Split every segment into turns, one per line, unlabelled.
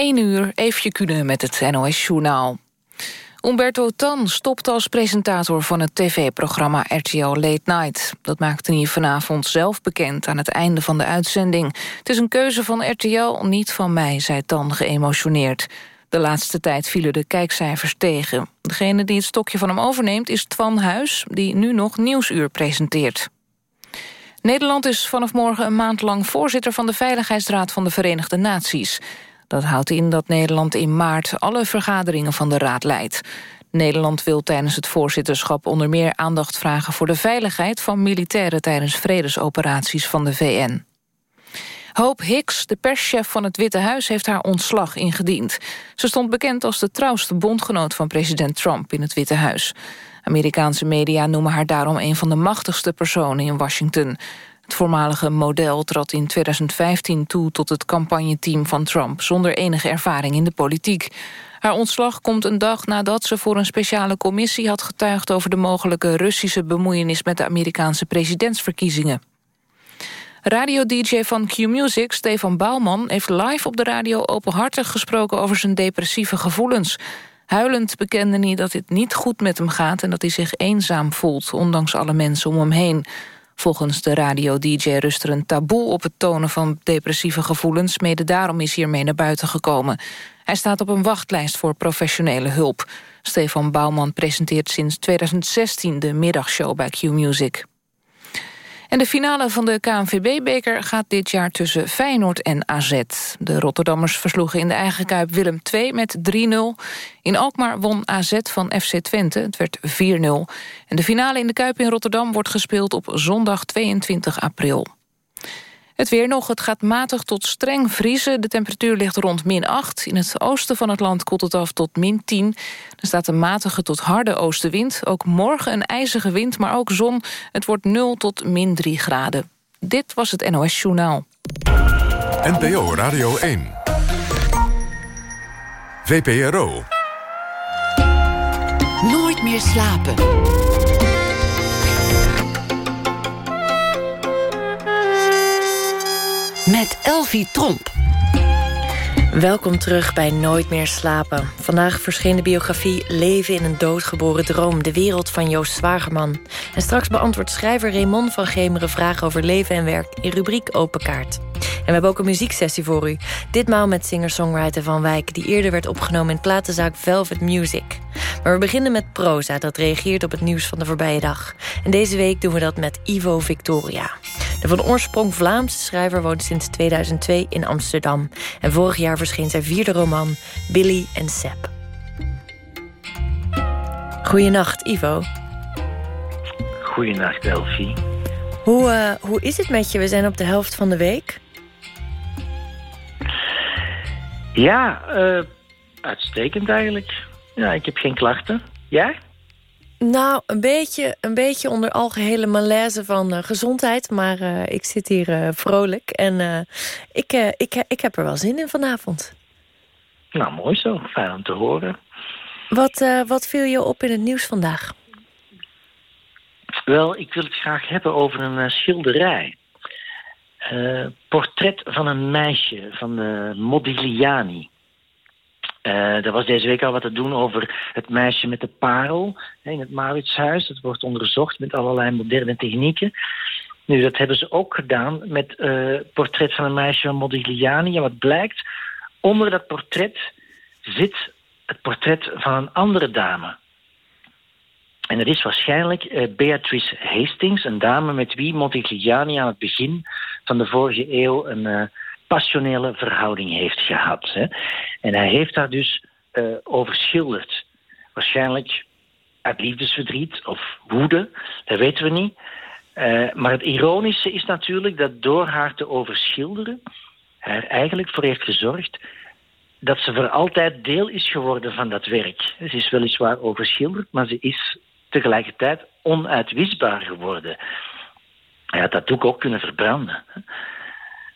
1 uur, Eefje Kunnen met het NOS-journaal. Umberto Tan stopt als presentator van het tv-programma RTL Late Night. Dat maakte hij vanavond zelf bekend aan het einde van de uitzending. Het is een keuze van RTL, niet van mij, zei Tan geëmotioneerd. De laatste tijd vielen de kijkcijfers tegen. Degene die het stokje van hem overneemt is Twan Huis... die nu nog Nieuwsuur presenteert. Nederland is vanaf morgen een maand lang voorzitter... van de Veiligheidsraad van de Verenigde Naties. Dat houdt in dat Nederland in maart alle vergaderingen van de raad leidt. Nederland wil tijdens het voorzitterschap onder meer aandacht vragen... voor de veiligheid van militairen tijdens vredesoperaties van de VN. Hope Hicks, de perschef van het Witte Huis, heeft haar ontslag ingediend. Ze stond bekend als de trouwste bondgenoot van president Trump in het Witte Huis. Amerikaanse media noemen haar daarom een van de machtigste personen in Washington. Het voormalige model trad in 2015 toe tot het campagneteam van Trump... zonder enige ervaring in de politiek. Haar ontslag komt een dag nadat ze voor een speciale commissie had getuigd... over de mogelijke Russische bemoeienis met de Amerikaanse presidentsverkiezingen. Radio-dj van Q-Music, Stefan Bouwman, heeft live op de radio openhartig gesproken over zijn depressieve gevoelens. Huilend bekende hij dat het niet goed met hem gaat en dat hij zich eenzaam voelt, ondanks alle mensen om hem heen. Volgens de radio-dj rust er een taboe op het tonen van depressieve gevoelens. Mede daarom is hiermee naar buiten gekomen. Hij staat op een wachtlijst voor professionele hulp. Stefan Bouwman presenteert sinds 2016 de middagshow bij Q-Music. En de finale van de KNVB-beker gaat dit jaar tussen Feyenoord en AZ. De Rotterdammers versloegen in de eigen Kuip Willem II met 3-0. In Alkmaar won AZ van FC Twente, het werd 4-0. En de finale in de Kuip in Rotterdam wordt gespeeld op zondag 22 april. Het weer nog, het gaat matig tot streng vriezen. De temperatuur ligt rond min 8. In het oosten van het land koelt het af tot min 10. Er staat een matige tot harde oostenwind. Ook morgen een ijzige wind, maar ook zon. Het wordt 0 tot min 3 graden. Dit was het NOS Journaal.
NPO Radio 1. VPRO.
Nooit meer slapen. Met Elvie Tromp.
Welkom terug bij Nooit meer slapen. Vandaag verscheen de biografie Leven in een doodgeboren droom... de wereld van Joost Zwagerman. En straks beantwoordt schrijver Raymond van Gemeren... vragen over leven en werk in rubriek Open Kaart. En we hebben ook een muzieksessie voor u. Ditmaal met singer-songwriter Van Wijk... die eerder werd opgenomen in platenzaak Velvet Music. Maar we beginnen met proza, dat reageert op het nieuws van de voorbije dag. En deze week doen we dat met Ivo Victoria. De van oorsprong Vlaamse schrijver woont sinds 2002 in Amsterdam. En vorig jaar verscheen zijn vierde roman Billy en Seb. Goedenacht, Ivo.
Goedenacht, Elfie.
Hoe, uh, hoe is het met je? We zijn op de helft van de week.
Ja, uh, uitstekend eigenlijk. Ja, ik heb geen klachten. Jij?
Nou, een beetje, een beetje onder algehele malaise van uh, gezondheid. Maar uh, ik zit hier uh, vrolijk. En ik, ik, ik heb er wel zin in vanavond.
Nou, mooi zo. Fijn om te horen.
Wat, wat viel je op in het nieuws vandaag?
Wel, ik wil het graag hebben over een schilderij. portret van een meisje van de Modigliani. Uh, er was deze week al wat te doen over het meisje met de parel in het Mauritshuis. Dat wordt onderzocht met allerlei moderne technieken. Nu, dat hebben ze ook gedaan met uh, portret van een meisje van Modigliani. En wat blijkt, onder dat portret zit het portret van een andere dame. En dat is waarschijnlijk uh, Beatrice Hastings, een dame met wie Modigliani aan het begin van de vorige eeuw een passionele verhouding heeft gehad. Hè. En hij heeft daar dus uh, over schilderd. Waarschijnlijk uit liefdesverdriet of woede, dat weten we niet. Uh, maar het ironische is natuurlijk dat door haar te overschilderen... hij er eigenlijk voor heeft gezorgd dat ze voor altijd deel is geworden van dat werk. Ze is weliswaar overschilderd, maar ze is tegelijkertijd onuitwisbaar geworden. Hij had dat doek ook kunnen verbranden.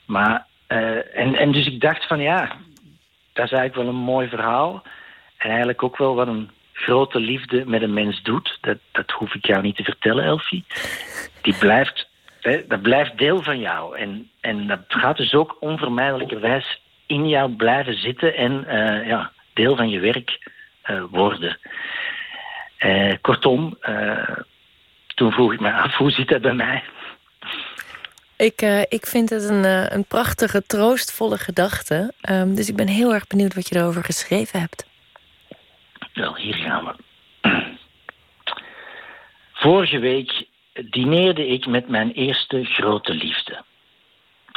Maar uh, en, en dus ik dacht van ja, dat is eigenlijk wel een mooi verhaal. En eigenlijk ook wel wat een grote liefde met een mens doet. Dat, dat hoef ik jou niet te vertellen, Elfie. Die blijft, hè, dat blijft deel van jou. En, en dat gaat dus ook onvermijdelijkerwijs in jou blijven zitten en uh, ja, deel van je werk uh, worden. Kortom, toen vroeg ik me af, hoe zit dat bij mij?
Ik, ik vind het een, een prachtige, troostvolle gedachte. Um, dus ik ben heel erg benieuwd wat je erover geschreven hebt.
Wel, hier gaan we. Vorige week dineerde ik met mijn eerste grote liefde.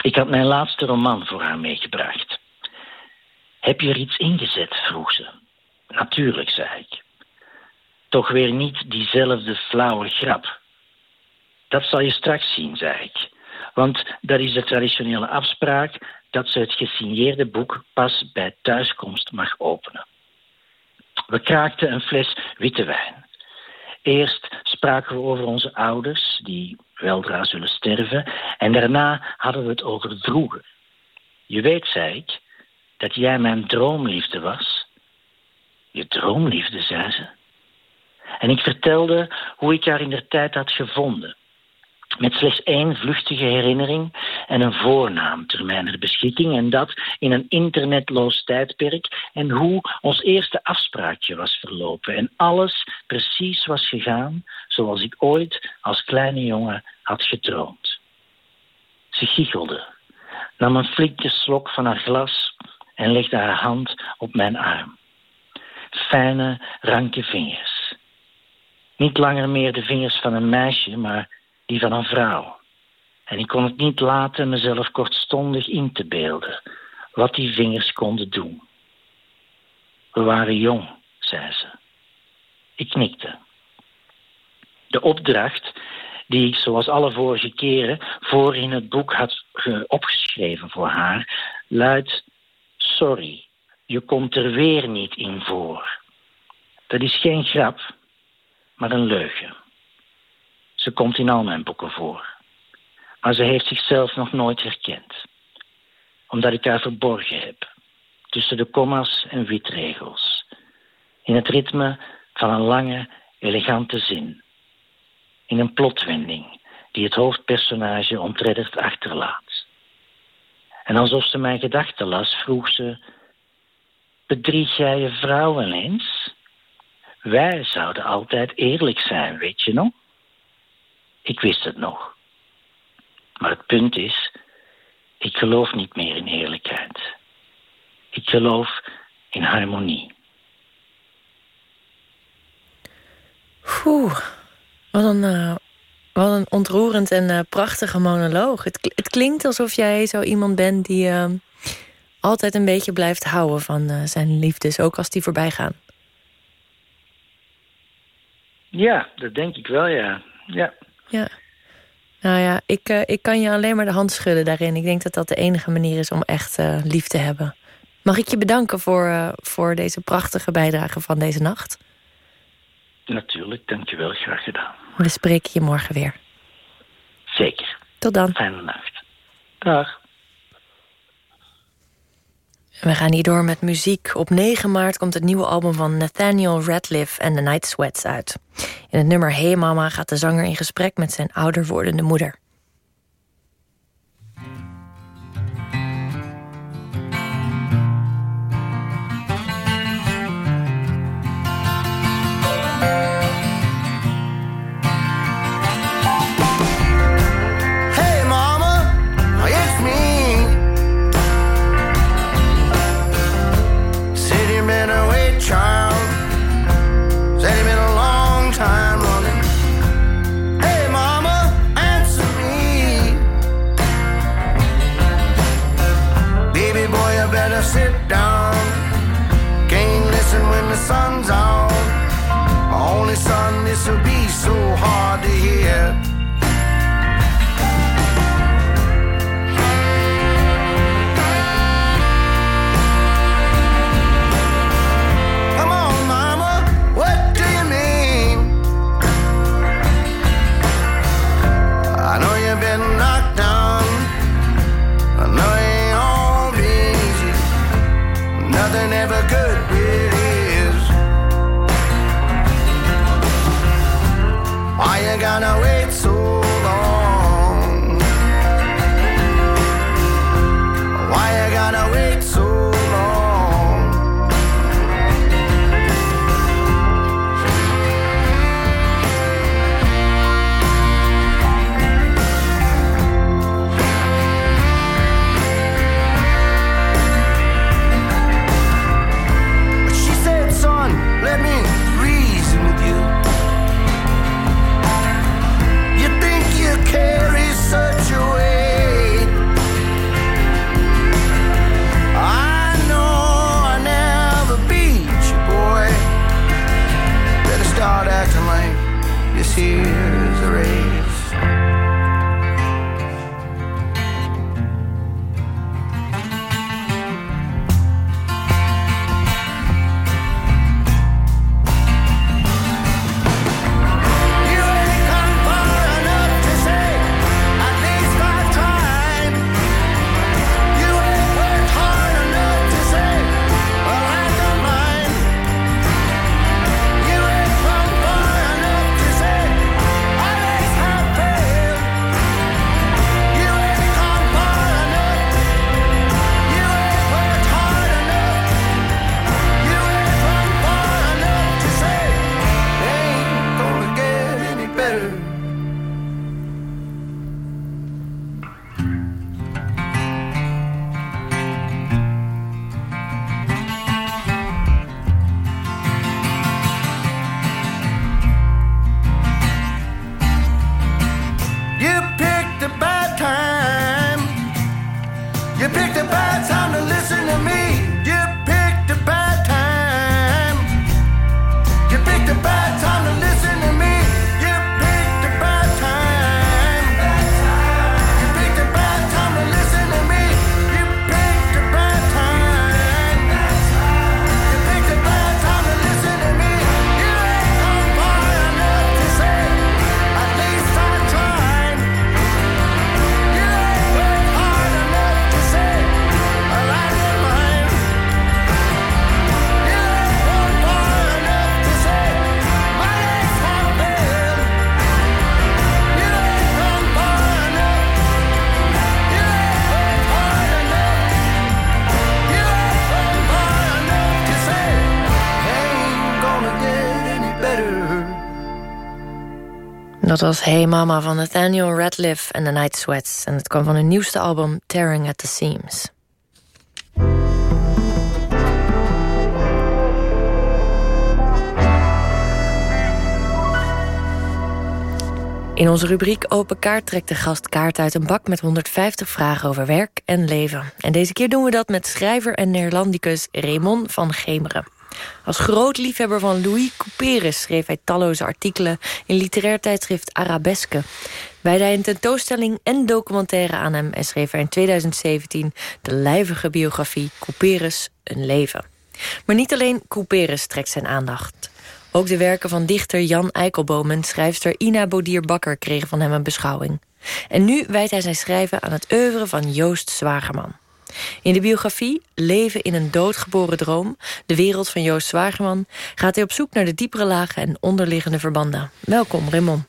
Ik had mijn laatste roman voor haar meegebracht. Heb je er iets ingezet? vroeg ze. Natuurlijk, zei ik. Toch weer niet diezelfde flauwe grap. Dat zal je straks zien, zei ik. Want dat is de traditionele afspraak dat ze het gesigneerde boek pas bij thuiskomst mag openen. We kraakten een fles witte wijn. Eerst spraken we over onze ouders, die weldra zullen sterven, en daarna hadden we het over vroeger. Je weet, zei ik, dat jij mijn droomliefde was. Je droomliefde, zei ze. En ik vertelde hoe ik haar in de tijd had gevonden. Met slechts één vluchtige herinnering en een voornaam ter mijner beschikking. En dat in een internetloos tijdperk. En hoe ons eerste afspraakje was verlopen. En alles precies was gegaan zoals ik ooit als kleine jongen had gedroomd. Ze giechelde, nam een flinke slok van haar glas en legde haar hand op mijn arm. Fijne, ranke vingers. Niet langer meer de vingers van een meisje, maar die van een vrouw. En ik kon het niet laten mezelf kortstondig in te beelden wat die vingers konden doen. We waren jong, zei ze. Ik knikte. De opdracht die ik, zoals alle vorige keren, voor in het boek had opgeschreven voor haar, luidt: Sorry, je komt er weer niet in voor. Dat is geen grap, maar een leugen. Ze komt in al mijn boeken voor. Maar ze heeft zichzelf nog nooit herkend. Omdat ik haar verborgen heb. Tussen de komma's en witregels. In het ritme van een lange, elegante zin. In een plotwending die het hoofdpersonage ontredderd achterlaat. En alsof ze mijn gedachten las, vroeg ze... Bedrieg jij je vrouw wel eens? Wij zouden altijd eerlijk zijn, weet je nog? Ik wist het nog. Maar het punt is, ik geloof niet meer in eerlijkheid. Ik geloof in harmonie.
Oeh, wat een, uh, wat een ontroerend en uh, prachtige monoloog. Het, het, klinkt alsof jij zo iemand bent die uh, altijd een beetje blijft houden van zijn liefdes, ook als die voorbij gaan.
Ja, dat denk ik wel, ja. ja.
Ja. Nou ja, ik, uh, ik kan je alleen maar de hand schudden daarin. Ik denk dat dat de enige manier is om echt uh, lief te hebben. Mag ik je bedanken voor, uh, voor deze prachtige bijdrage van deze nacht?
Natuurlijk, dankjewel. Graag gedaan.
We spreken je morgen weer.
Zeker.
Tot dan.
Fijne nacht. Dag.
We gaan hier door met muziek. Op 9 maart komt het nieuwe album van Nathaniel Radcliffe en The Night Sweats uit. In het nummer Hey Mama gaat de zanger in gesprek met zijn ouder wordende moeder. Was Hey Mama van Nathaniel Radcliffe en The Night Sweats. En het kwam van hun nieuwste album Tearing at the Seams. In onze rubriek Open Kaart trekt de gast kaart uit een bak... met 150 vragen over werk en leven. En deze keer doen we dat met schrijver en Neerlandicus Raymond van Gemeren. Als groot liefhebber van Louis Couperus schreef hij talloze artikelen... in literair tijdschrift Arabesque. Wijde hij een tentoonstelling en documentaire aan hem... en schreef hij in 2017 de lijvige biografie Couperus Een Leven. Maar niet alleen Couperus trekt zijn aandacht... Ook de werken van dichter Jan Eikelboom en schrijfster Ina Bodier-Bakker kregen van hem een beschouwing. En nu wijdt hij zijn schrijven aan het oeuvre van Joost Zwagerman. In de biografie Leven in een doodgeboren droom, de wereld van Joost Zwagerman, gaat hij op zoek naar de diepere lagen en onderliggende verbanden. Welkom, Raymond.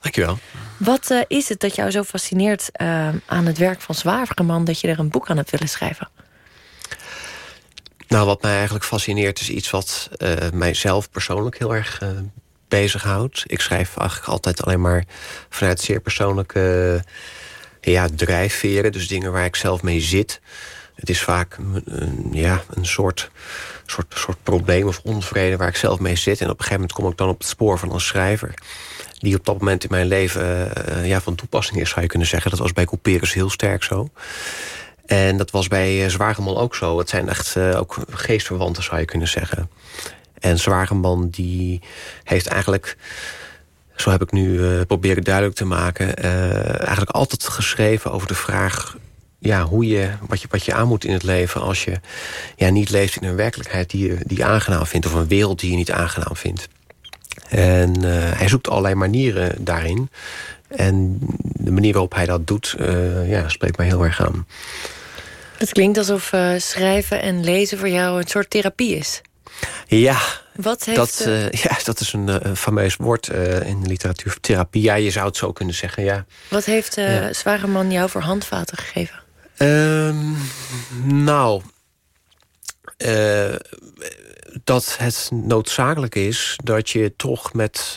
Dankjewel.
Wat uh, is het dat jou zo fascineert uh, aan het werk van Zwagerman dat je er een boek aan hebt willen schrijven?
Nou, wat mij eigenlijk fascineert is iets wat uh, mijzelf persoonlijk heel erg bezighoudt. Ik schrijf eigenlijk altijd alleen maar vanuit zeer persoonlijke uh, ja, drijfveren. Dus dingen waar ik zelf mee zit. Het is vaak een, ja, een soort, soort, soort probleem of onvrede waar ik zelf mee zit. En op een gegeven moment kom ik dan op het spoor van een schrijver die op dat moment in mijn leven uh, ja, van toepassing is, zou je kunnen zeggen. Dat was bij Couperus heel sterk zo. En dat was bij uh, Zwageman ook zo. Het zijn echt ook geestverwanten, zou je kunnen zeggen. En Zwageman die heeft eigenlijk... zo heb ik nu uh, proberen duidelijk te maken... eigenlijk altijd geschreven over de vraag... Ja, hoe je, wat, je, wat je aan moet in het leven als je ja, niet leeft in een werkelijkheid die je, die aangenaam vindt... of een wereld die je niet aangenaam vindt. En hij zoekt allerlei manieren daarin. En de manier waarop hij dat doet, ja, spreekt mij heel erg aan.
Het klinkt alsof schrijven en lezen voor jou een soort therapie is.
Ja,
Wat heeft,
dat, uh, ja, dat is een uh, fameus woord in de literatuur. Therapie, ja, je zou het zo kunnen zeggen, ja.
Wat heeft ja. Zwageman jou voor handvaten gegeven?
Um, nou, dat het noodzakelijk is dat je toch met,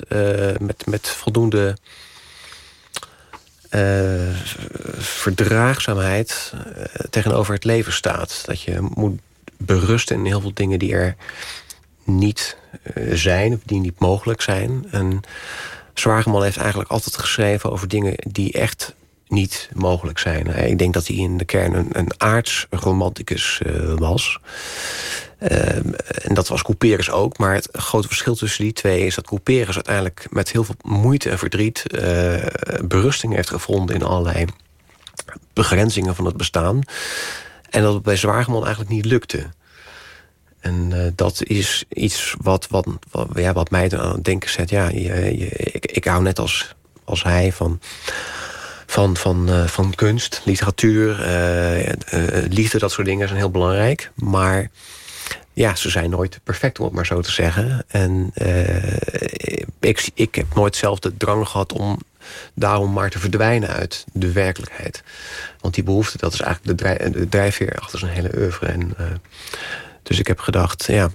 met, met voldoende uh, verdraagzaamheid uh, tegenover het leven staat. Dat je moet berusten in heel veel dingen die er niet uh, zijn... of die niet mogelijk zijn. En heeft eigenlijk altijd geschreven over dingen die echt niet mogelijk zijn. Ik denk dat hij in de kern een, een aardsromanticus was... Uh, en dat was Couperus ook. Maar het grote verschil tussen die twee is dat Couperus uiteindelijk met heel veel moeite en verdriet berusting heeft gevonden in allerlei begrenzingen van het bestaan. En dat het bij Zwageman eigenlijk niet lukte. En uh, dat is iets wat, wat, wat, ja, wat mij aan het denken zet. Ja, je, je, ik, ik hou net als, als hij van van, van, uh, van kunst, literatuur, uh, liefde, dat soort dingen zijn heel belangrijk. Maar ja, ze zijn nooit perfect, om het maar zo te zeggen. En ik, ik heb nooit zelf de drang gehad om daarom maar te verdwijnen uit de werkelijkheid. Want die behoefte, dat is eigenlijk de, drijf, de drijfveer achter zijn hele oeuvre. En, dus ik heb gedacht, ja,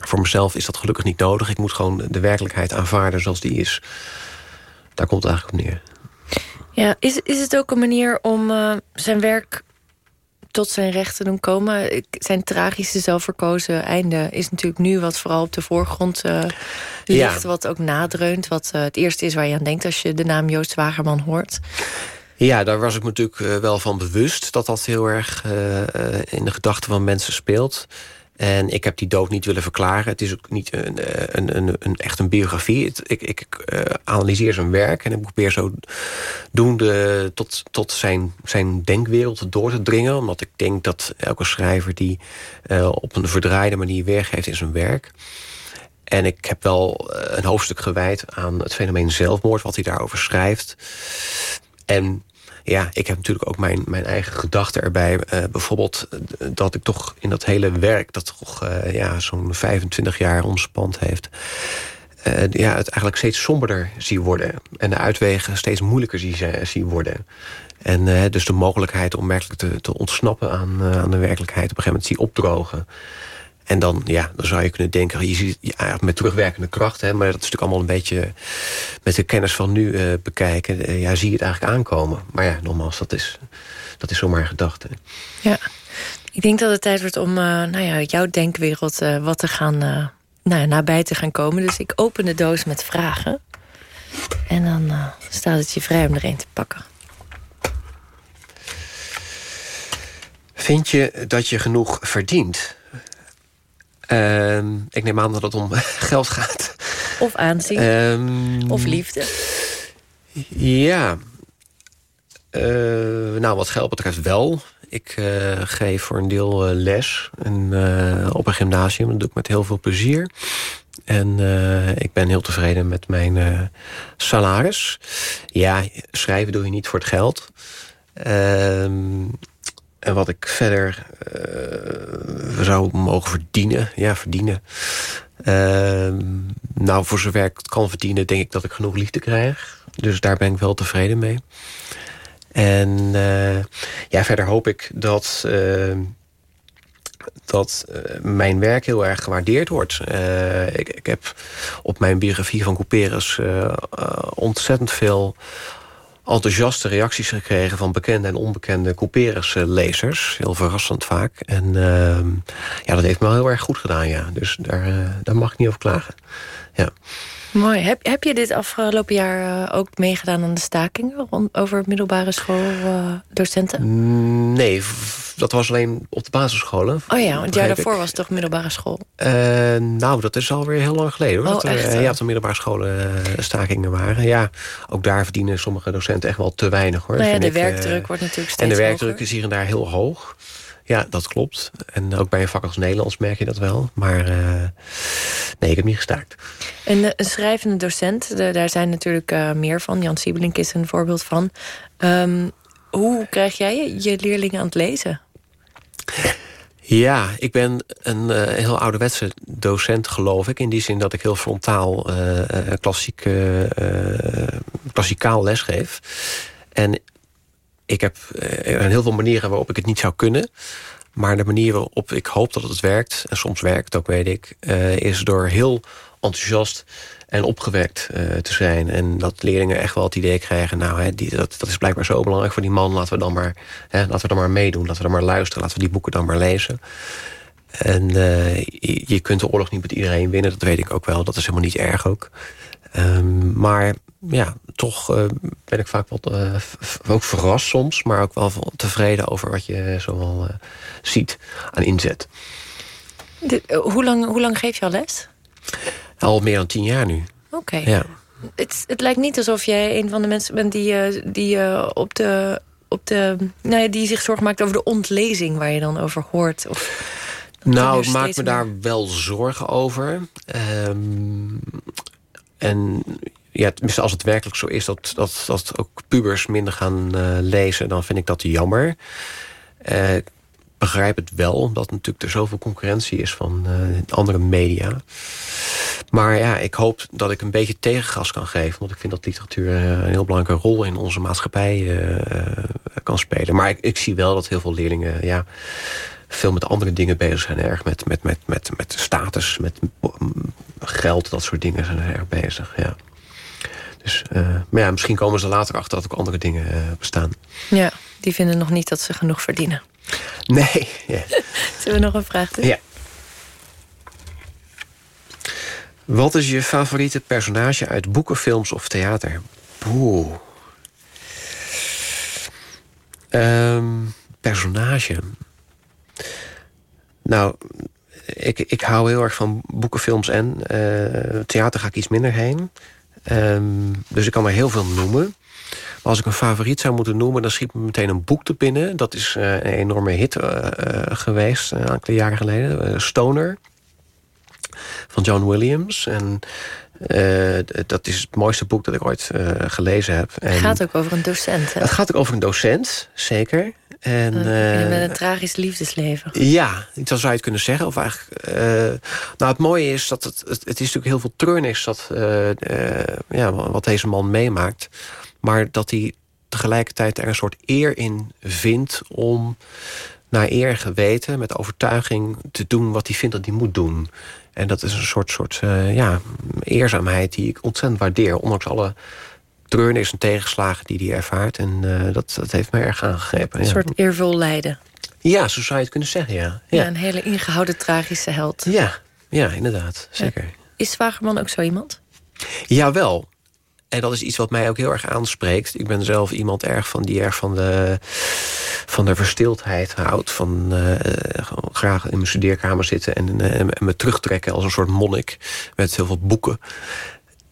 voor mezelf is dat gelukkig niet nodig. Ik moet gewoon de werkelijkheid aanvaarden zoals die is. Daar komt het eigenlijk op neer.
Ja, is, is het ook een manier om uh, zijn werk tot zijn recht te doen komen? Zijn tragische zelfverkozen einde is natuurlijk nu wat vooral op de voorgrond uh, ligt. Ja. Wat ook nadreunt. Wat uh, het eerste is waar je aan denkt als je de naam Joost Wagerman hoort.
Ja, daar was ik me natuurlijk wel van bewust... dat dat heel erg in de gedachten van mensen speelt. En ik heb die dood niet willen verklaren. Het is ook niet een, een, een, een echt een biografie. Ik ik uh, analyseer zijn werk en ik probeer zo doende tot, tot zijn, zijn denkwereld door te dringen. Omdat ik denk dat elke schrijver die uh, op een verdraaide manier weergeeft in zijn werk. En ik heb wel een hoofdstuk gewijd aan het fenomeen zelfmoord, wat hij daarover schrijft. En ja, ik heb natuurlijk ook mijn, mijn eigen gedachten erbij. Uh, bijvoorbeeld dat ik toch in dat hele werk... dat toch uh, ja, zo'n 25 jaar ontspant heeft... Uh, ja, het eigenlijk steeds somberder zie worden. En de uitwegen steeds moeilijker zie, zie worden. En dus de mogelijkheid om werkelijk te, te ontsnappen aan, aan de werkelijkheid... op een gegeven moment zie opdrogen. En dan, ja, dan zou je kunnen denken, je ziet ja, met terugwerkende kracht, hè, maar dat is natuurlijk allemaal een beetje met de kennis van nu uh, bekijken. Uh, ja, zie je het eigenlijk aankomen. Maar ja, nogmaals, dat is, dat is zomaar een gedachte.
Ja, ik denk dat het tijd wordt om uh, nou ja, jouw denkwereld wat te gaan, nou, nabij te gaan komen. Dus ik open de doos met vragen. En dan staat het je vrij om er een te pakken.
Vind je dat je genoeg verdient? Uh, ik neem aan dat het om geld gaat.
Of aanzien. Um, of liefde.
Ja. Uh, nou, wat geld betreft wel. Ik uh, geef voor een deel uh, les en, op een gymnasium. Dat doe ik met heel veel plezier. En ik ben heel tevreden met mijn salaris. Ja, schrijven doe je niet voor het geld. Ehm, en wat ik verder uh, zou mogen verdienen. Ja, verdienen. Uh, nou, voor zover ik het kan verdienen... denk ik dat ik genoeg liefde krijg. Dus daar ben ik wel tevreden mee. En uh, ja, verder hoop ik dat... Ehm, dat mijn werk heel erg gewaardeerd wordt. Ik, ik, heb op mijn biografie van Couperus ontzettend veel enthousiaste reacties gekregen... van bekende en onbekende Couperus-lezers. Heel verrassend vaak. En uh, ja, dat heeft me wel heel erg goed gedaan, ja. Dus daar, uh, daar mag ik niet over klagen. Ja.
Mooi. Heb, heb je dit afgelopen jaar uh, ook meegedaan aan de stakingen... Rond, over middelbare schooldocenten?
Uh, nee, dat was alleen op de basisscholen.
Oh ja, want het jaar daarvoor was het toch middelbare school?
Uh, nou, dat is alweer heel lang geleden. Hoor.
Oh,
dat
echt,
er, ja, de middelbare scholen stakingen waren. Ja, ook daar verdienen sommige docenten echt wel te weinig. hoor.
Nou ja, de ik, werkdruk wordt natuurlijk steeds
En de werkdruk
hoger.
is hier en daar heel hoog. Ja, dat klopt. En ook bij een vak als Nederlands merk je dat wel. Maar uh, nee, ik heb niet gestaakt.
En uh, een schrijvende docent, de, daar zijn natuurlijk uh, meer van. Jan Siebelink is een voorbeeld van. Um, hoe krijg jij je, je leerlingen aan het lezen?
Ja, ik ben een uh, heel ouderwetse docent, geloof ik. In die zin dat ik heel frontaal uh, klassiek, uh, klassikaal lesgeef. En ik heb heel veel manieren waarop ik het niet zou kunnen. Maar de manier waarop ik hoop dat het werkt... en soms werkt ook, weet ik... is door heel enthousiast en opgewekt uh, te zijn. En dat leerlingen echt wel het idee krijgen... nou, hè, die, dat, dat is blijkbaar zo belangrijk voor die man... laten we dan maar, hè, laten we dan maar meedoen, laten we dan maar luisteren... laten we die boeken dan maar lezen. En je, kunt de oorlog niet met iedereen winnen, dat weet ik ook wel. Dat is helemaal niet erg ook. Um, maar ja, toch uh, ben ik vaak wat ook verrast soms... maar ook wel tevreden over wat je zoal ziet aan inzet.
De, hoe, lang, hoe lang geef je al les?
Al meer dan tien jaar nu.
Oké.
Okay. Ja.
Het, het, lijkt niet alsof jij een van de mensen bent die, die uh, op de, op de, nou ja, die zich zorgen maakt over de ontlezing waar je dan over hoort. Of,
nou, ik maak me daar wel zorgen over. Um, en ja, als het werkelijk zo is dat, dat, dat ook pubers minder gaan uh, lezen, dan vind ik dat jammer. Uh, begrijp het wel, omdat natuurlijk er zoveel concurrentie is van uh, andere media. Maar ja, ik hoop dat ik een beetje tegengas kan geven. Want ik vind dat literatuur een heel belangrijke rol in onze maatschappij kan spelen. Maar ik, ik, zie wel dat heel veel leerlingen ja, veel met andere dingen bezig zijn. Erg met, met, met, met, met status, met geld, dat soort dingen zijn erg bezig. Ja. Dus, maar ja, misschien komen ze later achter dat ook andere dingen bestaan.
Ja, die vinden nog niet dat ze genoeg verdienen.
Nee.
Zullen we nog een vraag doen?
Ja. Wat is je favoriete personage uit boeken, films of theater? Boe. Um, personage. Nou, ik, ik hou heel erg van boeken, films en uh, theater ga ik iets minder heen. Um, dus ik kan er heel veel noemen. Maar als ik een favoriet zou moeten noemen... dan schiet me meteen een boek te binnen. Dat is uh, een enorme hit uh, uh, geweest, een jaren geleden. Stoner, van John Williams. En dat is het mooiste boek dat ik ooit gelezen heb. En
het gaat ook over een docent, hè?
Het gaat ook over een docent, zeker. En,
uh, met een tragisch liefdesleven.
Ja, dat zou je het kunnen zeggen. Of eigenlijk, uh, nou, het mooie is dat het, het, het is natuurlijk heel veel treurnis... Dat, uh, ja, wat deze man meemaakt. Maar dat hij tegelijkertijd er een soort eer in vindt... om naar eer geweten, met overtuiging te doen wat hij vindt dat hij moet doen. En dat is een soort, soort ja, eerzaamheid die ik ontzettend waardeer. Ondanks alle treurnis en tegenslagen die hij ervaart. En uh, dat, dat heeft mij erg aangegrepen.
Een soort eervol lijden.
Ja, zo zou je het kunnen zeggen, ja.
Ja, ja een hele ingehouden tragische held.
Ja, ja inderdaad. Zeker.
Is Zwagerman ook zo iemand?
Jawel. En dat is iets wat mij ook heel erg aanspreekt. Ik ben zelf iemand erg van die erg van de, van de verstildheid houdt. Van uh, graag in mijn studeerkamer zitten en, uh, en me terugtrekken als een soort monnik. Met heel veel boeken.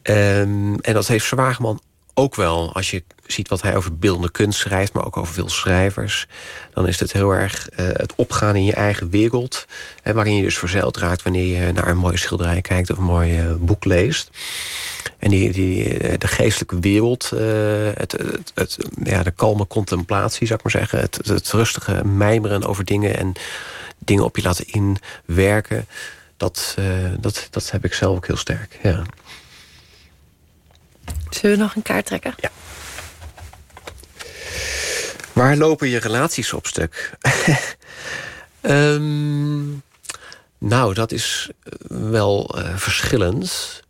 Um, en dat heeft Zwageman ook wel. Als je ziet wat hij over beeldende kunst schrijft... maar ook over veel schrijvers... dan is het heel erg uh, het opgaan in je eigen wereld... Hè, waarin je dus verzeild raakt wanneer je naar een mooie schilderij kijkt... of een mooi uh, boek leest. En die, die, de geestelijke wereld, het, het, het, ja, de kalme contemplatie, zou ik maar zeggen... Het, het rustige mijmeren over dingen en dingen op je laten inwerken... Dat, dat, dat heb ik zelf ook heel sterk, ja.
Zullen we nog een kaart trekken?
Ja. Waar lopen je relaties op stuk? um, nou, dat is wel uh, verschillend.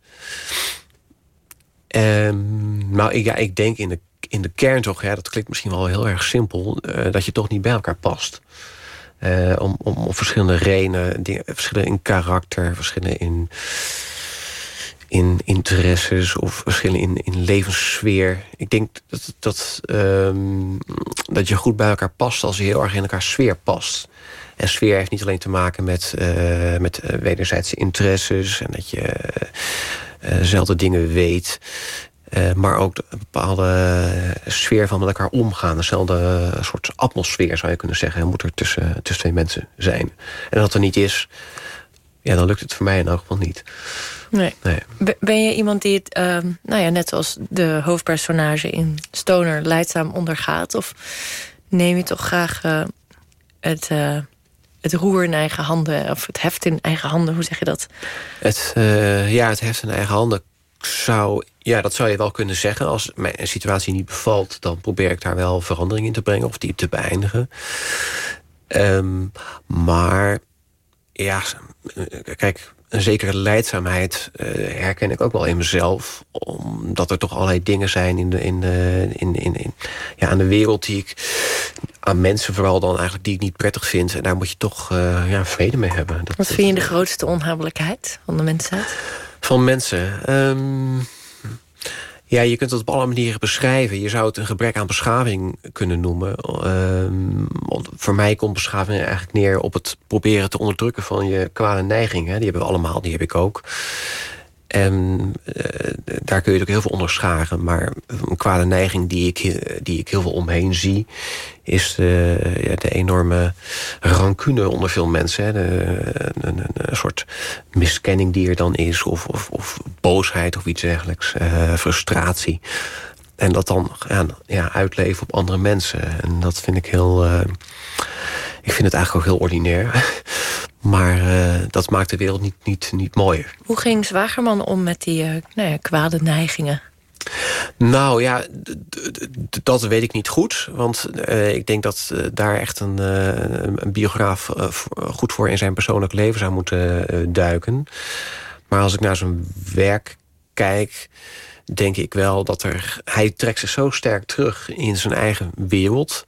Um, nou, ik, ik denk in de, in de kern toch, ja, dat klinkt misschien wel heel erg simpel... Uh, dat je toch niet bij elkaar past. Om, om, om verschillende redenen, verschillen in karakter, verschillen in in interesses of verschillen in, in levenssfeer. Ik denk dat, dat, um, dat je goed bij elkaar past als je heel erg in elkaar sfeer past. En sfeer heeft niet alleen te maken met, uh, met wederzijdse interesses... en dat je uh, dingen weet... Maar ook een bepaalde sfeer van met elkaar omgaan. Dezelfde soort atmosfeer zou je kunnen zeggen... moet er tussen, tussen twee mensen zijn. En als dat er niet is, ja, dan lukt het voor mij in elk geval niet.
Nee. nee. Ben je iemand die het, uh, nou ja, net zoals de hoofdpersonage in Stoner, leidzaam ondergaat? Of neem je toch graag uh, het, uh, het roer in eigen handen, of het heft in eigen handen, hoe zeg je dat?
Het, uh, ja, het heft in eigen handen zou, ja, dat zou je wel kunnen zeggen. Als mijn situatie niet bevalt, dan probeer ik daar wel verandering in te brengen of die te beëindigen. Um, maar ja, kijk, een zekere leidzaamheid uh, herken ik ook wel in mezelf. Omdat er toch allerlei dingen zijn in de, in, de, in, in, in, ja, aan de wereld die ik... aan mensen vooral dan eigenlijk die ik niet prettig vind. En daar moet je toch uh, ja, vrede mee hebben.
Dat, Wat vind je de grootste onhabelijkheid van de mensheid?
Van mensen? Um, ja, je kunt het op alle manieren beschrijven. Je zou het een gebrek aan beschaving kunnen noemen. Um, voor mij komt beschaving eigenlijk neer op het proberen te onderdrukken van je kwade neigingen. Die hebben we allemaal, die heb ik ook. En uh, daar kun je ook heel veel onder scharen. Maar een kwade neiging die ik, die ik heel veel omheen zie... is de, ja, de enorme rancune onder veel mensen. Hè. De, een, een, soort miskenning die er dan is. Of, of, of boosheid of iets dergelijks. Frustratie. En dat dan ja, ja, uitleven op andere mensen. En dat vind ik heel... ik vind het eigenlijk ook heel ordinair. Maar uh, dat maakt de wereld niet, niet, niet mooier.
Hoe ging Zwagerman om met die uh, nou ja, kwade neigingen?
Nou ja, dat weet ik niet goed. Want uh, ik denk dat daar echt een, een biograaf goed voor in zijn persoonlijk leven zou moeten duiken. Maar als ik naar zijn werk kijk, denk ik wel dat er... Hij trekt zich zo sterk terug in zijn eigen wereld...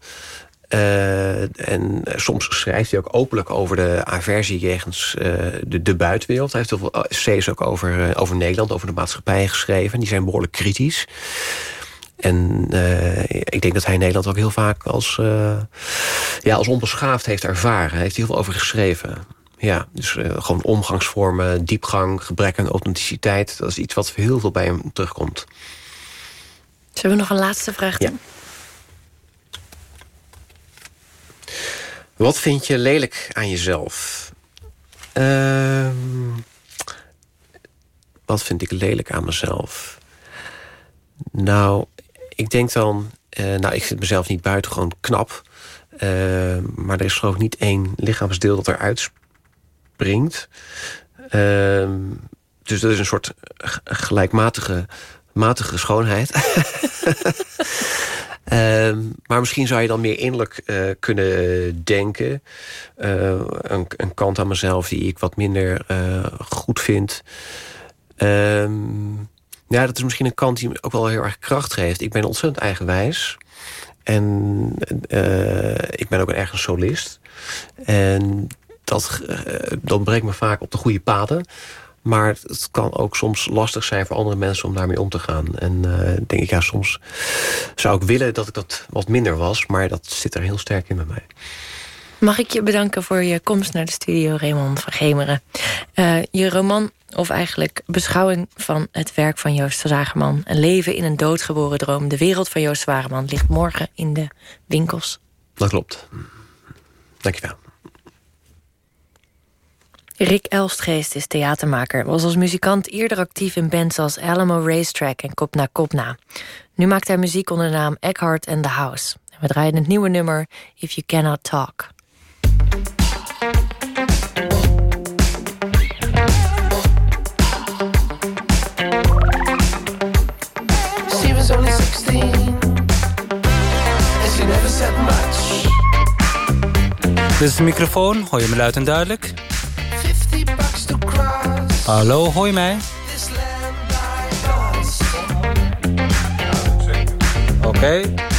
Uh, en soms schrijft hij ook openlijk over de aversie jegens uh, de, de buitenwereld. Hij heeft heel veel essays ook over, uh, over Nederland, over de maatschappij geschreven. Die zijn behoorlijk kritisch. En ik denk dat hij Nederland ook heel vaak als, ja, als onbeschaafd heeft ervaren. Hij heeft heel veel over geschreven. Ja, dus gewoon omgangsvormen, diepgang, gebrek aan authenticiteit. Dat is iets wat heel veel bij hem terugkomt.
Zullen we nog een laatste vraag doen?
Ja. Wat vind je lelijk aan jezelf? Uh, wat vind ik lelijk aan mezelf? Nou, ik denk dan... Uh, nou, ik vind mezelf niet buitengewoon knap. Uh, maar er is geloof niet één lichaamsdeel dat eruit springt. Ehm, dus dat is een soort gelijkmatige matige schoonheid. Ehm, maar misschien zou je dan meer innerlijk uh, kunnen denken. Uh, een, een, kant aan mezelf die ik wat minder uh, goed vind. Ehm, ja, dat is misschien een kant die me ook wel heel erg kracht geeft. Ik ben ontzettend eigenwijs. En ik ben ook een erg een solist. En dat, dat brengt me vaak op de goede paden. Maar het kan ook soms lastig zijn voor andere mensen om daarmee om te gaan. En uh, denk ik, ja, soms zou ik willen dat ik dat wat minder was. Maar dat zit er heel sterk in bij mij.
Mag ik je bedanken voor je komst naar de studio, Raymond van Gemeren. Uh, je roman, of eigenlijk beschouwing van het werk van Joost Zagerman... Een leven in een doodgeboren droom, de wereld van Joost Zwageman... ligt morgen in de winkels.
Dat klopt. Dankjewel.
Rick Elstgeest is theatermaker. Was als muzikant eerder actief in bands als Alamo Racetrack en Kop na Kop na. Nu maakt hij muziek onder de naam Eckhart and the House. we draaien het nieuwe nummer If You Cannot Talk. She was only 16 and she never said much.
Dit is de microfoon, hoor je me luid en duidelijk? Hallo, je mij? Oké. Okay.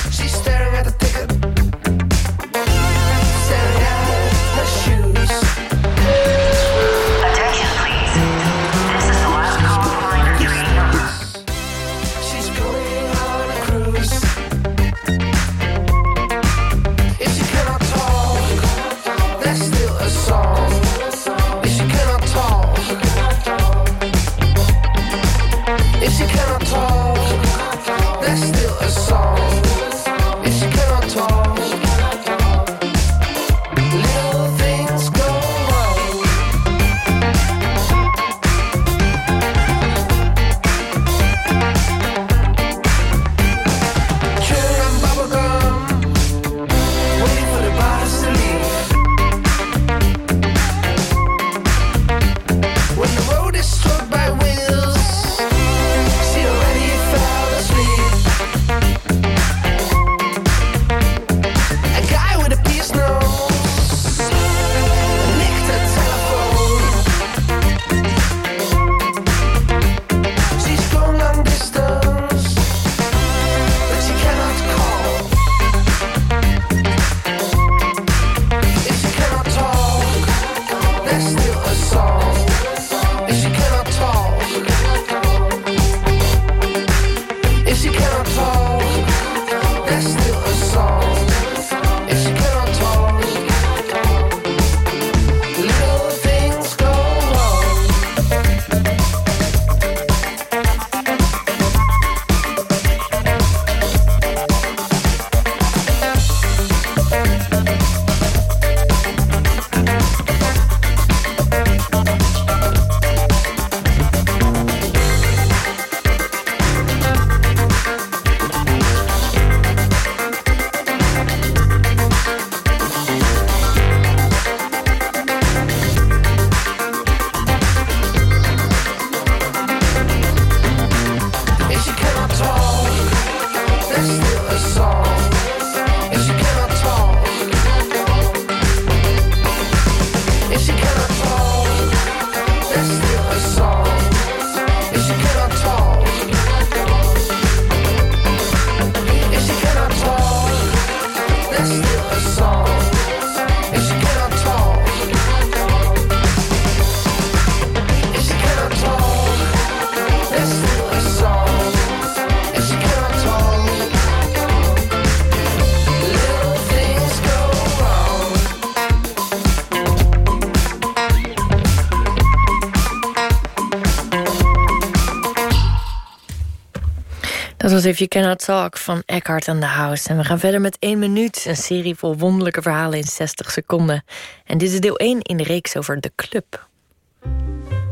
If You Cannot Talk van Eckhart and the House. En we gaan verder met 1 minuut. Een serie vol wonderlijke verhalen in 60 seconden. En dit is deel 1 in de reeks over de club.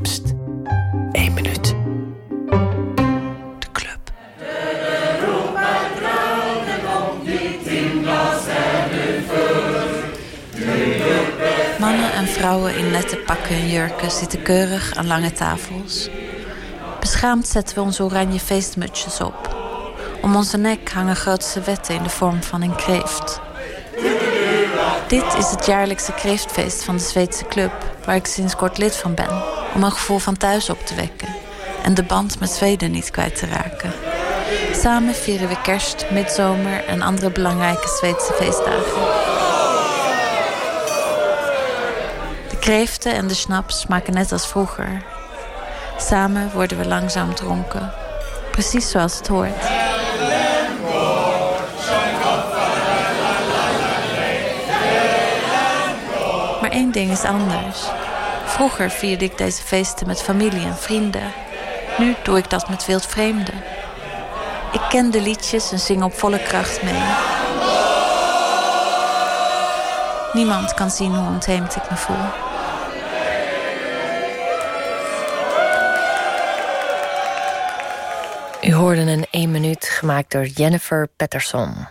Pst, 1 minuut. De club.
Mannen en vrouwen in nette pakken en jurken zitten keurig aan lange tafels. Beschaamd zetten we onze oranje feestmutsjes op Om onze nek hangen grootste wetten in de vorm van een kreeft. Dit is het jaarlijkse kreeftfeest van de Zweedse club... waar ik sinds kort lid van ben. Om een gevoel van thuis op te wekken. En de band met Zweden niet kwijt te raken. Samen vieren we kerst, midzomer en andere belangrijke Zweedse feestdagen. De kreeften en de snaps smaken net als vroeger. Samen worden we langzaam dronken. Precies zoals het hoort. Één ding is anders. Vroeger vierde ik deze feesten met familie en vrienden. Nu doe ik dat met wildvreemden. Ik ken de liedjes en zing op volle kracht mee. Niemand kan zien hoe ontheemd ik me voel.
U hoorde een 1 minuut gemaakt door Jennifer Patterson.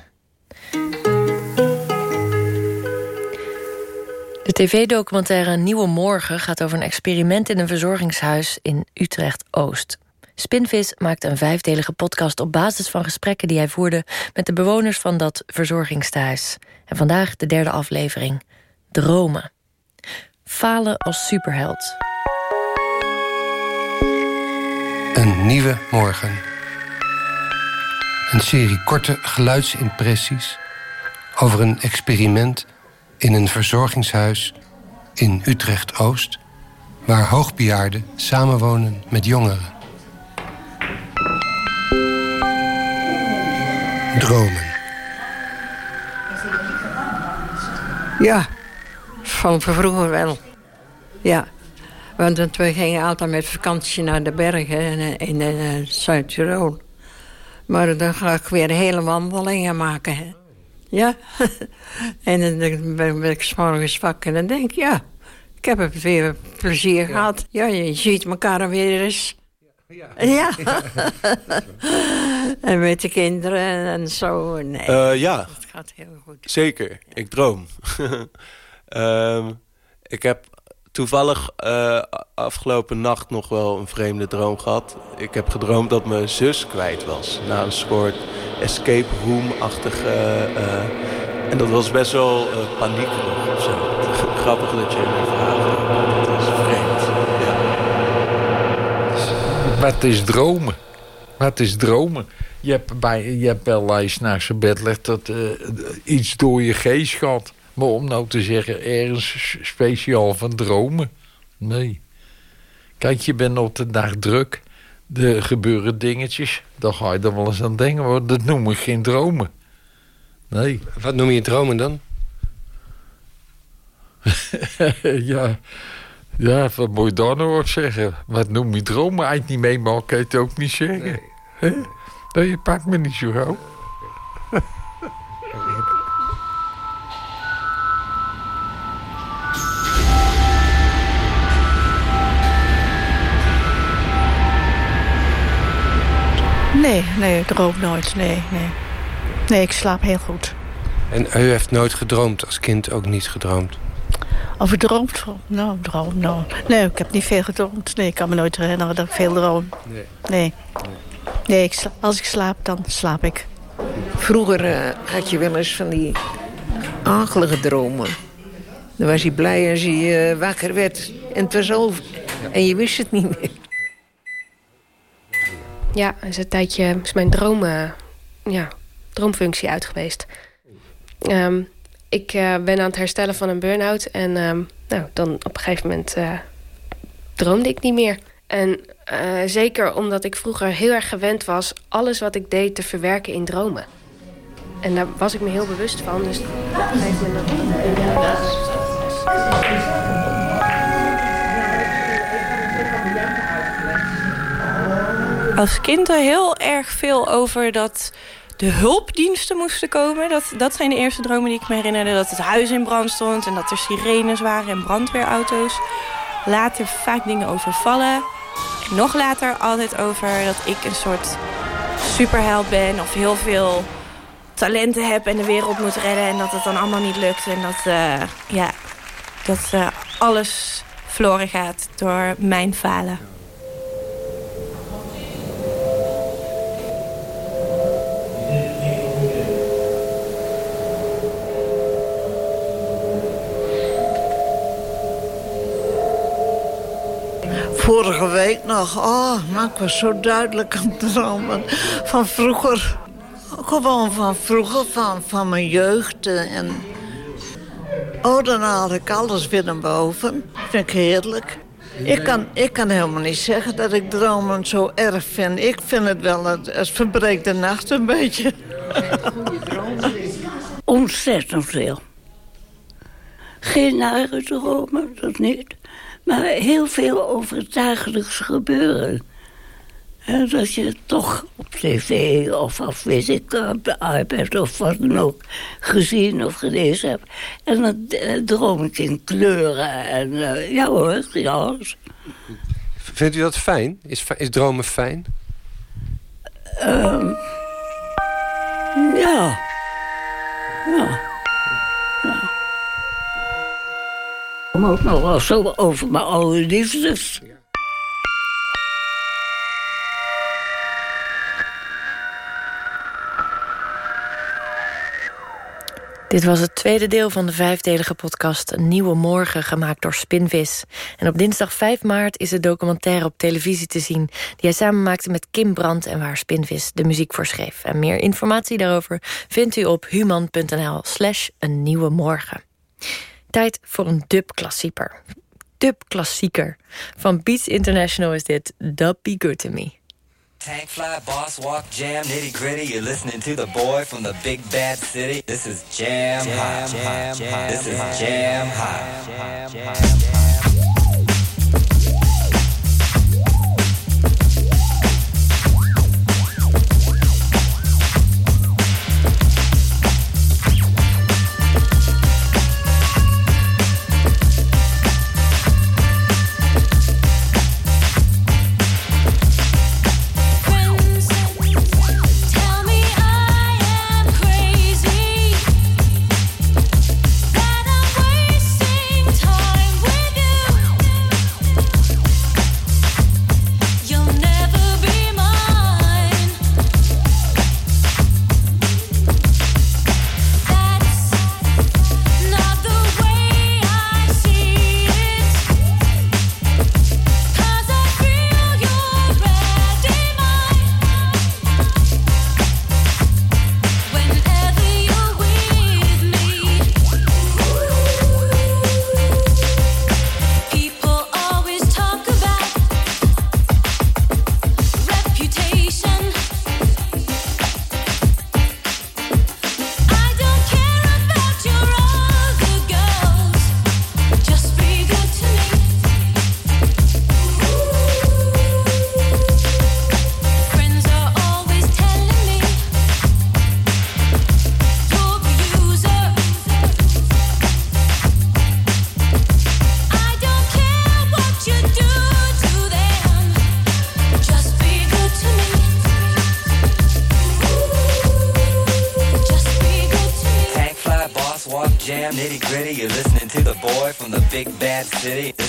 De tv-documentaire Nieuwe Morgen gaat over een experiment in een verzorgingshuis in Utrecht-Oost. Spinvis maakt een vijfdelige podcast op basis van gesprekken die hij voerde met de bewoners van dat verzorgingstehuis. En vandaag de derde aflevering: Dromen. Falen als superheld.
Een nieuwe morgen. Een serie korte geluidsimpressies over een experiment in een verzorgingshuis in Utrecht-Oost, waar hoogbejaarden samenwonen met jongeren. Dromen.
Ja, van vroeger wel. Ja, want we gingen altijd met vakantie naar de bergen in, in, in Zuid-Tirol. Maar dan ga ik weer hele wandelingen maken. Ja. en dan ben ik s morgens wakker en dan denk ik, ja, ik heb het weer plezier gehad. Ja, je ziet elkaar weer eens. Ja. ja. en met de kinderen en zo. Nee,
uh, ja.
Het gaat heel goed.
Zeker, ik droom. um, ik heb toevallig uh, afgelopen nacht nog wel een vreemde droom gehad. Ik heb gedroomd dat mijn zus kwijt was. Na een soort escape room-achtige... Uh, en dat was best wel uh, paniekerig of zo. Grappig dat je me vraagt. Dat is vreemd, ja.
Wat is dromen? Wat is dromen? Je hebt, bij, je hebt wel je bed legt dat iets door je geest gaat. Maar om nou te zeggen, ergens speciaal van dromen. Nee. Kijk, je bent op de dag druk. Er gebeuren dingetjes. Daar ga je er wel eens aan denken. Maar dat noem ik geen dromen. Nee.
Wat noem je dromen dan?
ja, ja, wat moet je nou op zeggen? Wat noem je dromen? Als je het niet meemaakt, kan je het ook niet zeggen. Nee. nee je pakt me niet zo gauw.
Nee, nee, ik droom nooit. Nee, nee. Nee, ik slaap heel goed.
En u heeft nooit gedroomd, als kind ook niet gedroomd?
Of droomd? Nou, droom, nou. Nee, ik heb niet veel gedroomd. Nee, ik kan me nooit herinneren dat ik veel droom. Nee. Nee. Nee, ik als ik slaap, dan slaap ik.
Vroeger uh, had je wel eens van die akelige dromen. Dan was hij blij als hij uh, wakker werd en het was over. En je wist het niet meer.
Ja, is een tijdje is mijn dromen, ja, droomfunctie uit geweest. Um, ik uh, ben aan het herstellen van een burn-out. En um, nou, dan op een gegeven moment uh, droomde ik niet meer. En zeker omdat ik vroeger heel erg gewend was... alles wat ik deed te verwerken in dromen. En daar was ik me heel bewust van. Dus op een gegeven.
Als kind er heel erg veel over dat de hulpdiensten moesten komen. Dat, dat zijn de eerste dromen die ik me herinnerde. Dat het huis in brand stond en dat er sirenes waren en brandweerauto's. Later vaak dingen over vallen. En nog later altijd over dat ik een soort superheld ben. Of heel veel talenten heb en de wereld moet redden. En dat het dan allemaal niet lukt. En dat, uh, ja, dat uh, alles verloren gaat door mijn falen.
Vorige week nog, oh, maar ik was zo duidelijk aan het dromen. Van vroeger, gewoon van vroeger, van, van mijn jeugd. En, oh, dan haal ik alles weer naar boven. Vind ik heerlijk. Ik kan, ik kan helemaal niet zeggen dat ik dromen zo erg vind. Ik vind het wel, het, het verbreekt de nacht een beetje.
Ontzettend veel. Geen nare dromen, dat niet. Maar heel veel over het dagelijks gebeuren. En dat je toch op tv of, of weet ik, op de iPad of wat dan ook gezien of gelezen hebt. En dan uh, droom ik in kleuren. En uh, ja hoor, ja.
Vindt u dat fijn? Is, is dromen fijn?
Um, ja. Ja. ja. Ook nog wel zo over mijn oude liefdes.
Dit was het tweede deel van de vijfdelige podcast Een Nieuwe Morgen, gemaakt door Spinvis. En op dinsdag 5 maart is de documentaire op televisie te zien... die hij samen maakte met Kim Brandt en waar Spinvis de muziek voor schreef. En meer informatie daarover vindt u op human.nl slash Een Nieuwe Morgen. Tijd voor een dub-klassieker. Dub-klassieker. Van Beats International is dit Dub Be Good To Me.
Tank fly, boss walk, jam, nitty gritty. You're listening to the boy from the big bad city. This is jam, jam hot. Jam, jam, this is jam hot. Jam, jam, City.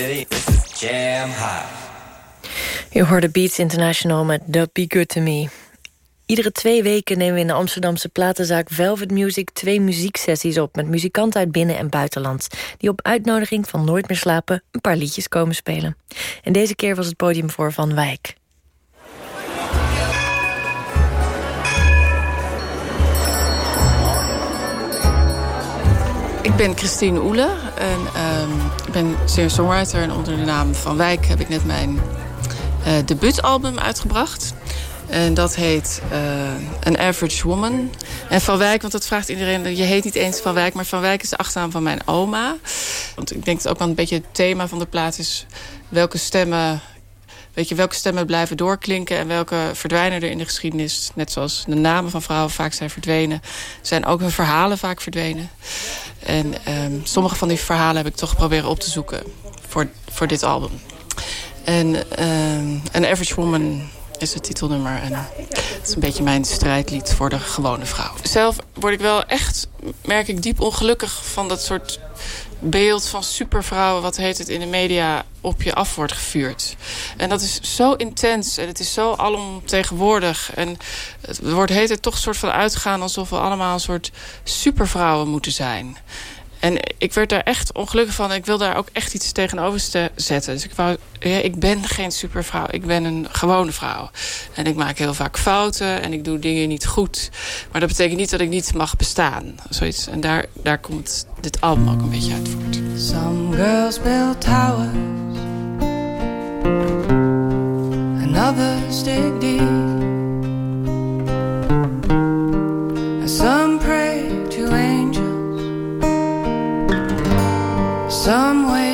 City. This is Jam High.
U hoorde Beats International met Don't Be Good To Me. Iedere twee weken nemen we in de Amsterdamse platenzaak Velvet Music... twee muzieksessies op met muzikanten uit binnen- en buitenland... die op uitnodiging van Nooit meer slapen een paar liedjes komen spelen. En deze keer was het podium voor Van Wijk.
Ik ben Christine Oele en ehm, ik ben singer-songwriter. En onder de naam Van Wijk heb ik net mijn uh, debuutalbum uitgebracht. En dat heet uh, An Average Woman. En Van Wijk, want dat vraagt iedereen... je heet niet eens Van Wijk, maar Van Wijk is de achternaam van mijn oma. Want ik denk dat ook wel een beetje het thema van de plaat is... welke stemmen weet je, welke stemmen blijven doorklinken... en welke verdwijnen er in de geschiedenis. Net zoals de namen van vrouwen vaak zijn verdwenen... zijn ook hun verhalen vaak verdwenen. En um, sommige van die verhalen heb ik toch proberen op te zoeken... voor, voor dit album. En um, An Average Woman is het titelnummer. En het is een beetje mijn strijdlied voor de gewone vrouw. Zelf word ik wel echt, merk ik, diep ongelukkig van dat soort beeld van supervrouwen, wat heet het in de media, op je af wordt gevuurd. En dat is zo intens en het is zo alomtegenwoordig. En het wordt heet het toch een soort van uitgaan alsof we allemaal een soort supervrouwen moeten zijn. En ik werd daar echt ongelukkig van. Ik wil daar ook echt iets tegenover zetten. Dus ik wou, ja, ik ben geen supervrouw. Ik ben een gewone vrouw. En ik maak heel vaak fouten en ik doe dingen niet goed. Maar dat betekent niet dat ik niet mag bestaan. Zoiets. En daar, daar komt dit album ook een beetje uit voort.
Some girls build towers. And others dig deep. Some wait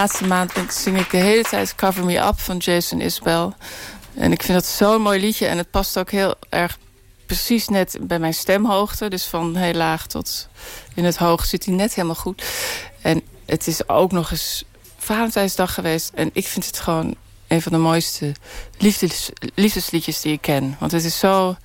laatste maand zing ik de hele tijd Cover Me Up van Jason Isbell. En ik vind dat zo'n mooi liedje. En het past ook heel erg precies net bij mijn stemhoogte. Dus van heel laag tot in het hoog zit hij net helemaal goed. En het is ook nog eens Valentijnsdag geweest. En ik vind het gewoon een van de mooiste liefdes, liefdesliedjes die ik ken. Want het is zo...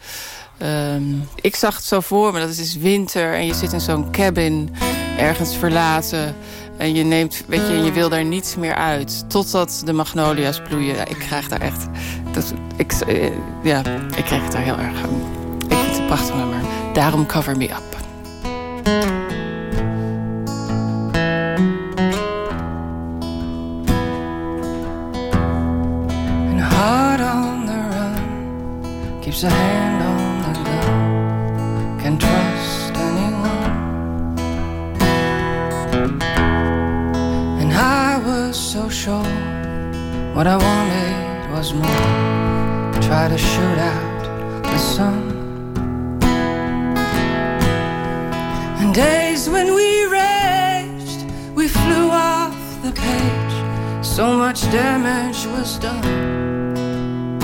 ehm, ik zag het zo voor me, dat het is winter en je zit in zo'n cabin ergens verlaten. En je neemt, weet je, en je wil daar niets meer uit. Totdat de magnolia's bloeien. Ik krijg daar echt. Dat, ik, eh, ja, ik krijg het daar heel erg. Ik vind het een prachtig nummer. Daarom cover me up.
and heart on the run keeps a hand on the gun can so sure. What i wanted was more. Try to shoot out the sun. And days when we raged we flew off the page. So much damage was done.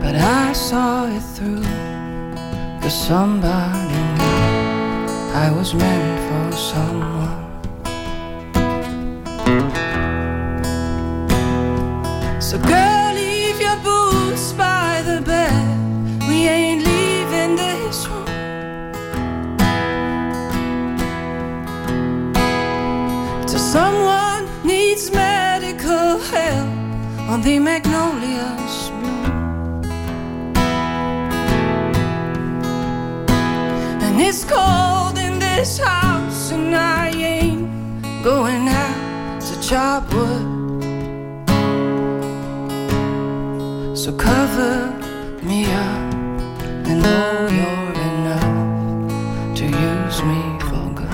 But I saw it through. Cause somebody knew I was meant for someone So girl, leave your boots by the bed. We ain't leaving this room. Till someone needs medical help On the magnolias bloom And it's cold in this house, and I ain't going out to chop wood. So cover me up and know you're enough to use me for good.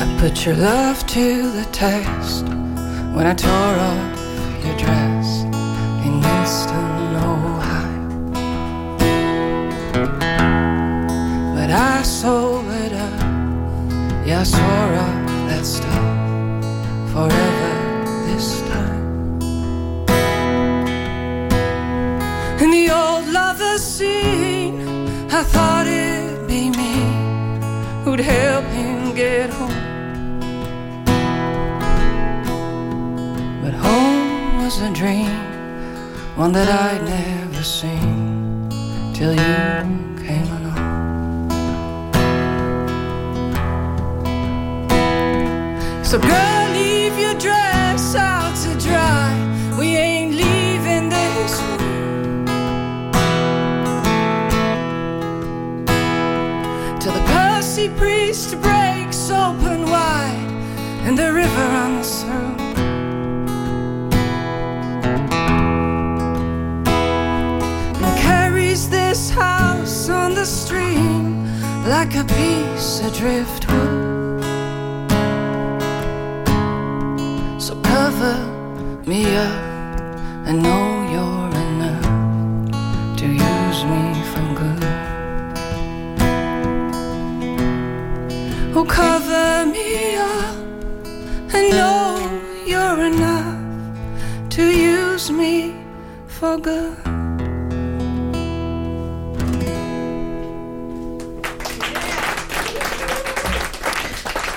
I put your love to the test when I tore off I swore that stuff forever this time. In the old lover scene, I thought it'd be me who'd help him get home. But home was a dream, one that I'd never seen till you So, girl, leave your dress out to dry. We ain't leaving this till the Percy priest breaks open wide and the river runs through. And carries this house on the stream like a piece of driftwood. Me up and know you're enough to use me for good. Oh, cover me up and know you're enough to use me for good.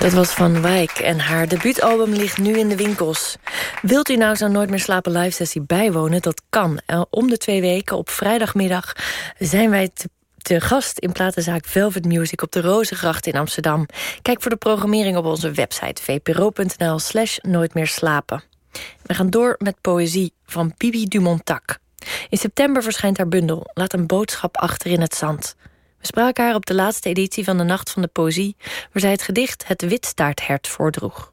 Dat was Van Wijk en haar debuutalbum ligt nu in de winkels. Wilt u nou zo'n Nooit meer slapen live sessie bijwonen? Dat kan. Om de twee weken op vrijdagmiddag zijn wij te te gast in platenzaak Velvet Music op de Rozengracht in Amsterdam. Kijk voor de programmering op onze website vpro.nl slash nooit meer slapen. We gaan door met poëzie van Bibi Dumontac. In september verschijnt haar bundel Laat een boodschap achter in het zand. We spraken haar op de laatste editie van de Nacht van de Poëzie... waar zij het gedicht Het Witstaarthert voordroeg.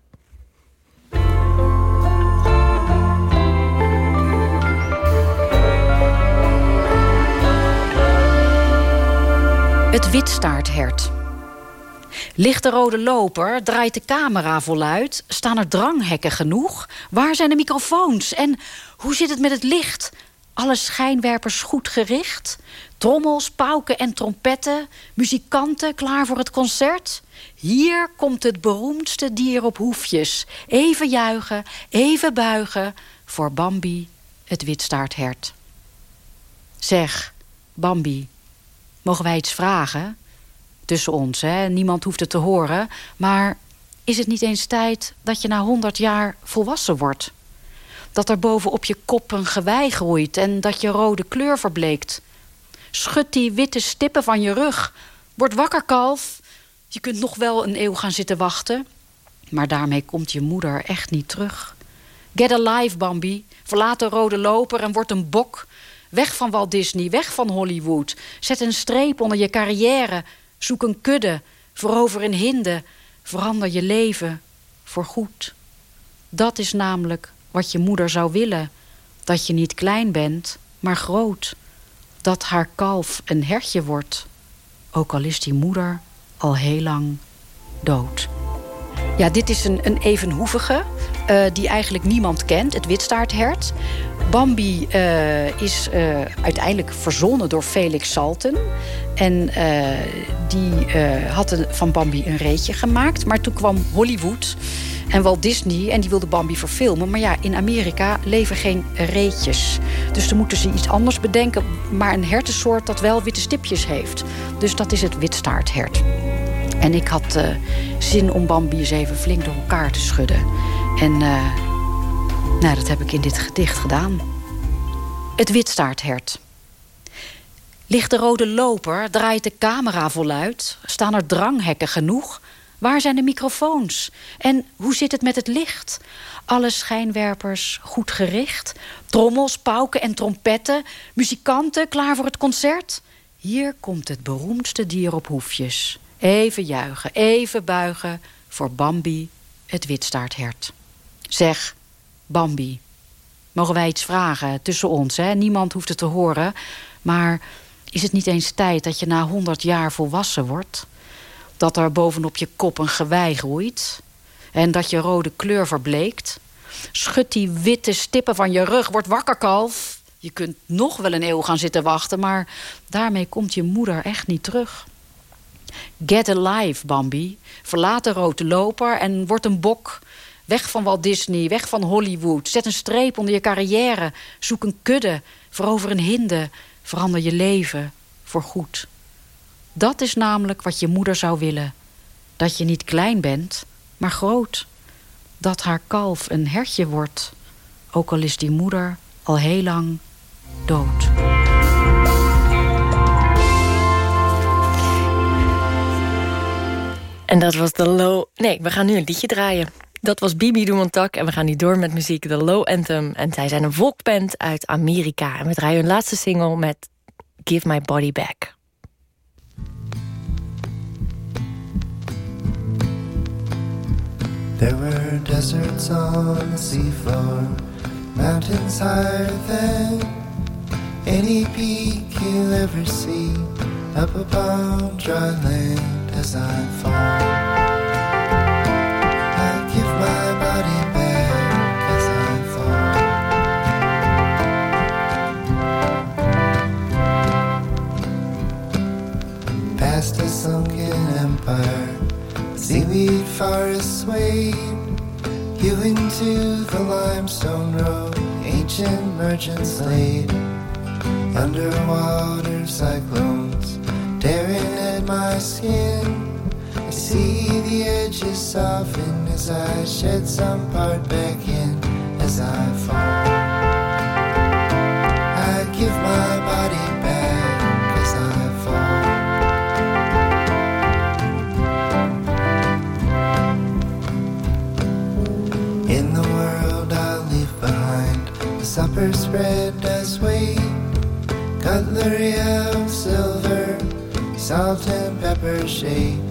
Het witstaarthert. Ligt de rode loper, draait de camera voluit... staan er dranghekken genoeg? Waar zijn de microfoons? En hoe zit het met het licht? Alle schijnwerpers goed gericht? Trommels, pauken en trompetten? Muzikanten klaar voor het concert? Hier komt het beroemdste dier op hoefjes. Even juichen, even buigen... voor Bambi, het witstaarthert. Zeg, Bambi... Mogen wij iets vragen? Tussen ons, hè? Niemand hoeft het te horen. Maar is het niet eens tijd dat je na honderd jaar volwassen wordt? Dat er bovenop je kop een gewei groeit en dat je rode kleur verbleekt. Schud die witte stippen van je rug. Word wakker, kalf. Je kunt nog wel een eeuw gaan zitten wachten. Maar daarmee komt je moeder echt niet terug. Get alive, Bambi. Verlaat de rode loper en word een bok. Weg van Walt Disney, weg van Hollywood. Zet een streep onder je carrière. Zoek een kudde. Verover een hinde. Verander je leven. Voorgoed. Dat is namelijk wat je moeder zou willen. Dat je niet klein bent, maar groot. Dat haar kalf een hertje wordt. Ook al is die moeder al heel lang dood. Ja, dit is een, een evenhoevige uh, die eigenlijk niemand kent, het witstaarthert. Bambi uh, is uh, uiteindelijk verzonnen door Felix Salten. En die had een, van Bambi een reetje gemaakt. Maar toen kwam Hollywood en Walt Disney en die wilde Bambi verfilmen. Maar ja, in Amerika leven geen reetjes. Dus dan moeten ze iets anders bedenken. Maar een hertensoort dat wel witte stipjes heeft. Dus dat is het witstaarthert. En ik had uh, zin om Bambi eens even flink door elkaar te schudden. En uh, nou, dat heb ik in dit gedicht gedaan. Het witstaarthert. Ligt de rode loper, draait de camera voluit... staan er dranghekken genoeg... Waar zijn de microfoons? En hoe zit het met het licht? Alle schijnwerpers goed gericht? Trommels, pauken en trompetten? Muzikanten klaar voor het concert? Hier komt het beroemdste dier op hoefjes. Even juichen, even buigen voor Bambi, het witstaarthert. Zeg, Bambi, mogen wij iets vragen tussen ons? Hè? Niemand hoeft het te horen. Maar is het niet eens tijd dat je na honderd jaar volwassen wordt? Dat er bovenop je kop een gewei groeit? En dat je rode kleur verbleekt? Schud die witte stippen van je rug, word wakker, kalf. Je kunt nog wel een eeuw gaan zitten wachten... maar daarmee komt je moeder echt niet terug. Get alive, Bambi. Verlaat de rode loper en word een bok. Weg van Walt Disney, weg van Hollywood. Zet een streep onder je carrière. Zoek een kudde, verover een hinde. Verander je leven, voor goed. Dat is namelijk wat je moeder zou willen. Dat je niet klein bent, maar groot. Dat haar kalf een hertje wordt. Ook al is die moeder al heel lang dood.
En dat was de low... Nee, we gaan nu een liedje draaien. Dat was Bibi Dumontak en we gaan nu door met muziek The Low Anthem. En zij zijn een volkband uit Amerika. En we draaien hun laatste single met Give My Body Back.
There were deserts on the seafloor, mountains higher than any peak you'll ever see, up upon dry land as I fall. I give my body back as I fall. Past a sunken empire, seaweed forests sway. You into the limestone road, ancient merchants laid. Underwater cyclones tearing at my skin. I see the edges soften as I shed some part back in as I fall. I give my body back as I fall. In the world I'll leave behind, the supper spread does wait. Cutlery of silver, salt and pepper shape.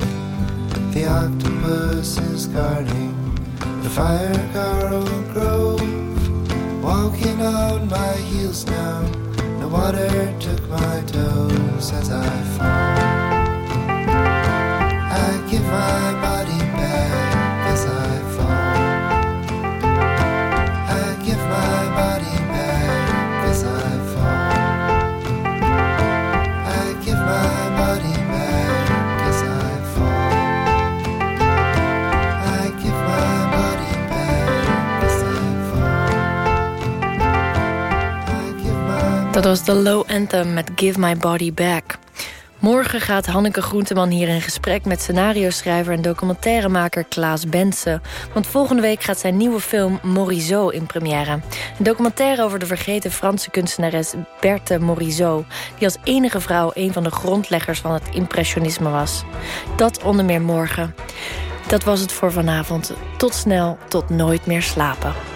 The octopus is guarding the fire coral grove. Walking on my heels now, the water took my toes as I fall. I give my body
Dat was de Low Anthem met Give My Body Back. Morgen gaat Hanneke Groenteman hier in gesprek met scenario-schrijver en documentairemaker Klaas Bensen. Want volgende week gaat zijn nieuwe film Morisot in première. Een documentaire over de vergeten Franse kunstenares Berthe Morisot, die als enige vrouw een van de grondleggers van het impressionisme was. Dat onder meer morgen. Dat was het voor vanavond. Tot snel, tot nooit meer slapen.